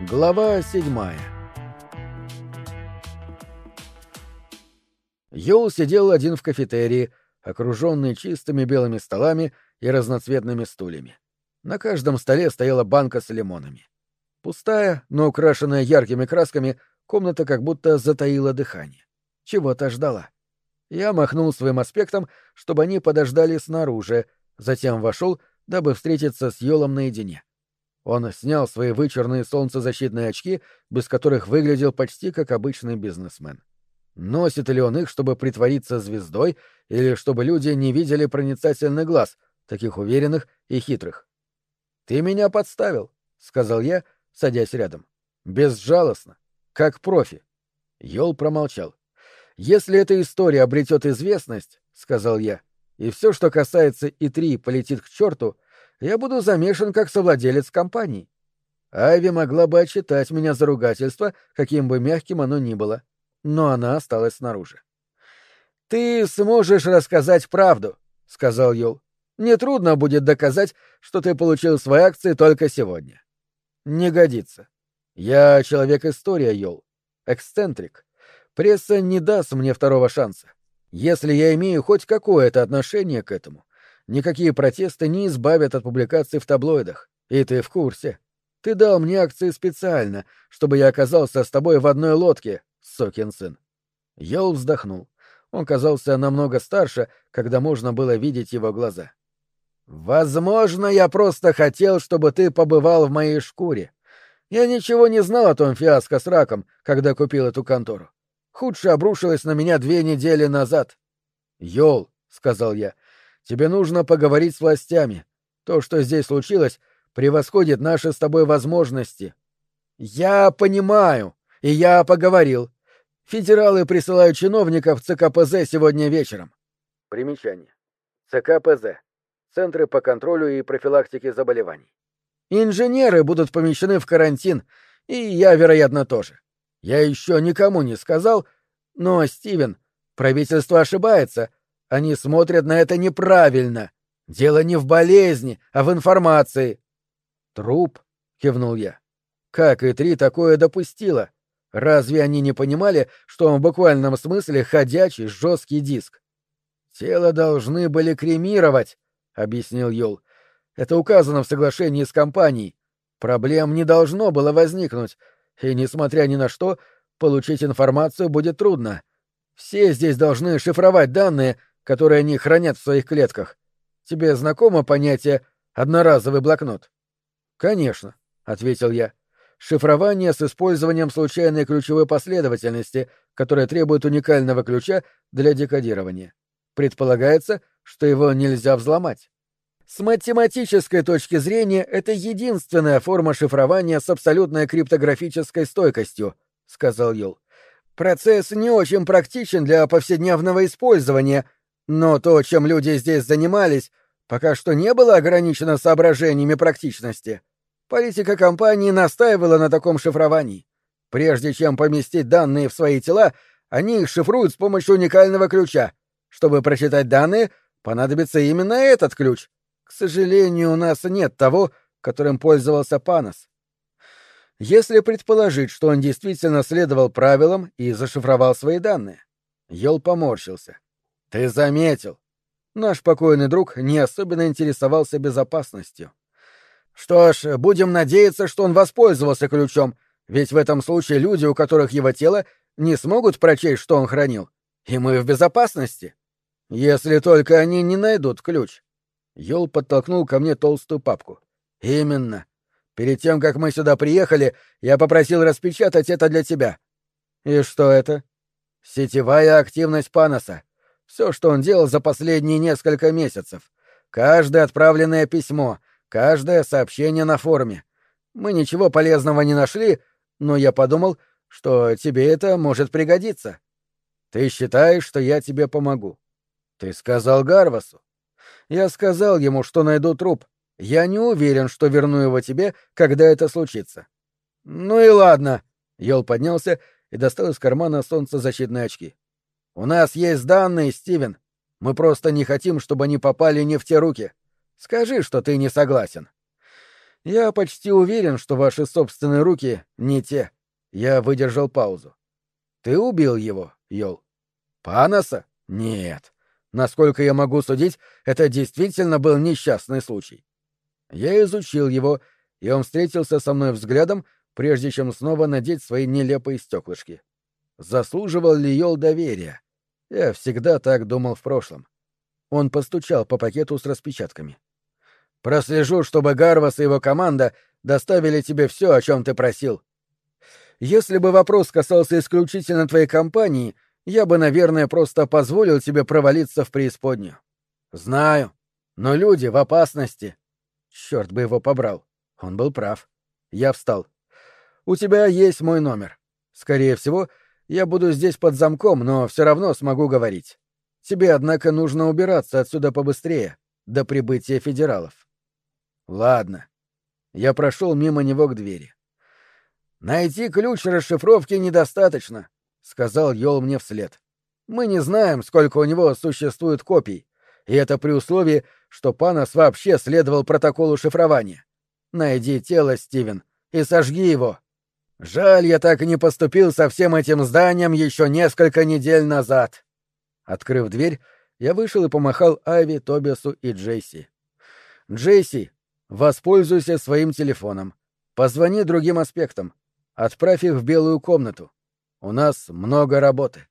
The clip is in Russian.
Глава седьмая Йоул сидел один в кафетерии, окруженный чистыми белыми столами и разноцветными стульями. На каждом столе стояла банка с лимонами. Пустая, но украшенная яркими красками, комната как будто затаила дыхание. Чего-то ждала. Я махнул своим аспектом, чтобы они подождали снаружи, затем вошел, дабы встретиться с Йолом наедине. Он снял свои вычурные солнцезащитные очки, без которых выглядел почти как обычный бизнесмен. Носит ли он их, чтобы притвориться звездой, или чтобы люди не видели проницательный глаз, таких уверенных и хитрых? «Ты меня подставил», — сказал я, садясь рядом. «Безжалостно, как профи». Йол промолчал. «Если эта история обретет известность, — сказал я, — и все, что касается И-3, полетит к черту, я буду замешан как совладелец компании. Айви могла бы отчитать меня за ругательство, каким бы мягким оно ни было, но она осталась снаружи. «Ты сможешь рассказать правду», — сказал Йол. «Нетрудно будет доказать, что ты получил свои акции только сегодня». «Не годится. Я человек-история, Йол. Эксцентрик. Пресса не даст мне второго шанса. Если я имею хоть какое-то отношение к этому, никакие протесты не избавят от публикаций в таблоидах. И ты в курсе. Ты дал мне акции специально, чтобы я оказался с тобой в одной лодке, сокин сын. Йол вздохнул. Он казался намного старше, когда можно было видеть его глаза. «Возможно, я просто хотел, чтобы ты побывал в моей шкуре. Я ничего не знал о том фиаско с раком, когда купил эту контору. Худшее обрушилось на меня две недели назад. «Йол», — сказал я, — «тебе нужно поговорить с властями. То, что здесь случилось, превосходит наши с тобой возможности». «Я понимаю, и я поговорил. Федералы присылают чиновников в ЦКПЗ сегодня вечером». Примечание. ЦКПЗ. Центры по контролю и профилактике заболеваний. Инженеры будут помещены в карантин, и я, вероятно, тоже. Я еще никому не сказал, но, Стивен, правительство ошибается. Они смотрят на это неправильно. Дело не в болезни, а в информации. Труп, кивнул я. Как и три такое допустило? Разве они не понимали, что он в буквальном смысле ходячий жесткий диск? Тело должны были кремировать, объяснил Йол. Это указано в соглашении с компанией. Проблем не должно было возникнуть, и, несмотря ни на что, получить информацию будет трудно. Все здесь должны шифровать данные, которые они хранят в своих клетках. Тебе знакомо понятие «одноразовый блокнот»? — Конечно, — ответил я. Шифрование с использованием случайной ключевой последовательности, которая требует уникального ключа для декодирования. Предполагается, что его нельзя взломать. С математической точки зрения это единственная форма шифрования с абсолютной криптографической стойкостью, сказал Йол. Процесс не очень практичен для повседневного использования, но то, чем люди здесь занимались, пока что не было ограничено соображениями практичности. Политика компании настаивала на таком шифровании. Прежде чем поместить данные в свои тела, они их шифруют с помощью уникального ключа. Чтобы прочитать данные, понадобится именно этот ключ, к сожалению, у нас нет того, которым пользовался Панос. Если предположить, что он действительно следовал правилам и зашифровал свои данные. Йол поморщился. Ты заметил. Наш покойный друг не особенно интересовался безопасностью. Что ж, будем надеяться, что он воспользовался ключом, ведь в этом случае люди, у которых его тело, не смогут прочесть, что он хранил. И мы в безопасности. Если только они не найдут ключ. Йол подтолкнул ко мне толстую папку. «Именно. Перед тем, как мы сюда приехали, я попросил распечатать это для тебя». «И что это?» «Сетевая активность Паноса. Все, что он делал за последние несколько месяцев. Каждое отправленное письмо, каждое сообщение на форуме. Мы ничего полезного не нашли, но я подумал, что тебе это может пригодиться. Ты считаешь, что я тебе помогу. Ты сказал Гарвасу. Я сказал ему, что найду труп. Я не уверен, что верну его тебе, когда это случится. Ну и ладно. Йол поднялся и достал из кармана солнцезащитные очки. У нас есть данные, Стивен. Мы просто не хотим, чтобы они попали не в те руки. Скажи, что ты не согласен. Я почти уверен, что ваши собственные руки не те. Я выдержал паузу. Ты убил его, Йол? Паноса? Нет. Насколько я могу судить, это действительно был несчастный случай. Я изучил его, и он встретился со мной взглядом, прежде чем снова надеть свои нелепые стеклышки. Заслуживал ли Йол доверия? Я всегда так думал в прошлом. Он постучал по пакету с распечатками. «Прослежу, чтобы Гарвас и его команда доставили тебе все, о чем ты просил. Если бы вопрос касался исключительно твоей компании, я бы, наверное, просто позволил тебе провалиться в преисподнюю. Знаю, но люди в опасности. Черт бы его побрал. Он был прав. Я встал. У тебя есть мой номер. Скорее всего, я буду здесь под замком, но все равно смогу говорить. Тебе, однако, нужно убираться отсюда побыстрее, до прибытия федералов. Ладно. Я прошел мимо него к двери. Найти ключ расшифровки недостаточно, сказал Йол мне вслед. Мы не знаем, сколько у него существует копий, и это при условии, что Панос вообще следовал протоколу шифрования. Найди тело, Стивен, и сожги его. Жаль, я так и не поступил со всем этим зданием еще несколько недель назад. Открыв дверь, я вышел и помахал Айви, Тобиасу и Джейси. Джейси, воспользуйся своим телефоном. Позвони другим аспектам. Отправь их в белую комнату. У нас много работы.